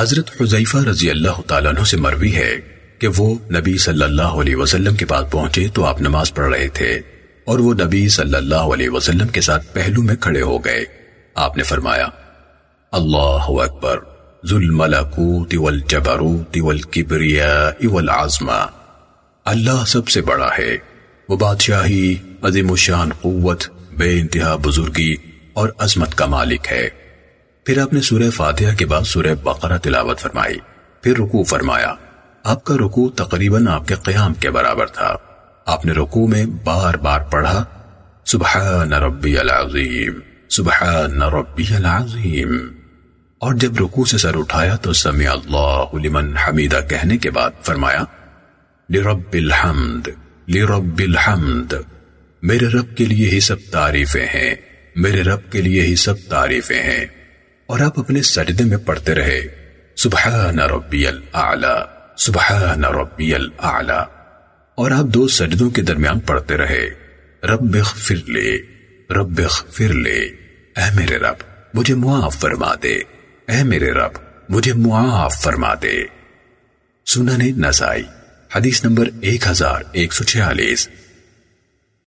حضرت حذیفہ رضی اللہ تعالیٰ عنہ سے مروی ہے کہ وہ نبی صلی اللہ علیہ وسلم کے پاس پہنچے تو آپ نماز پڑھ رہے تھے اور وہ نبی صلی اللہ علیہ وسلم کے ساتھ پہلو میں کھڑے ہو گئے۔ آپ نے فرمایا، اللہ اکبر ذو والجبروت والکبریاء والعظمہ۔ اللہ سب سے بڑا ہے، وہ بادشاہی، عظیم الشان، قوت، بے انتہا بزرگی اور عظمت کا مالک ہے۔ پھر آپ نے سورہ فاتحہ کے بعد سورہ بقرہ تلاوت فرمائی۔ پھر رکوع فرمایا۔ آپ کا رکوع تقریباً آپ کے قیام کے برابر تھا۔ آپ نے رکوع میں بار بار پڑھا۔ سبحان ربی العظیم، سبحان ربی العظیم۔ اور جب رکوع سے سر اٹھایا تو سمع اللہ لمن حمیدہ کہنے کے بعد فرمایا، لرب الحمد لرب الحمد۔ میرے رب کے لیے ہی سب تعریفیں ہیں، میرے رب کے لیے ہی سب تعریفیں ہیں۔ اور آپ اپنے سجدے میں پڑھتے رہے۔ سبحان ربی الاعلی، سبحان ربی الاعلی۔ اور آپ دو سجدوں کے درمیان پڑھتے رہے۔ رب اغفر لے، رب اغفر لے۔ اے میرے رب، مجھے معاف فرما دے۔ اے میرے رب، مجھے معاف فرما دے۔ سنن نسائی، حدیث نمبر 1146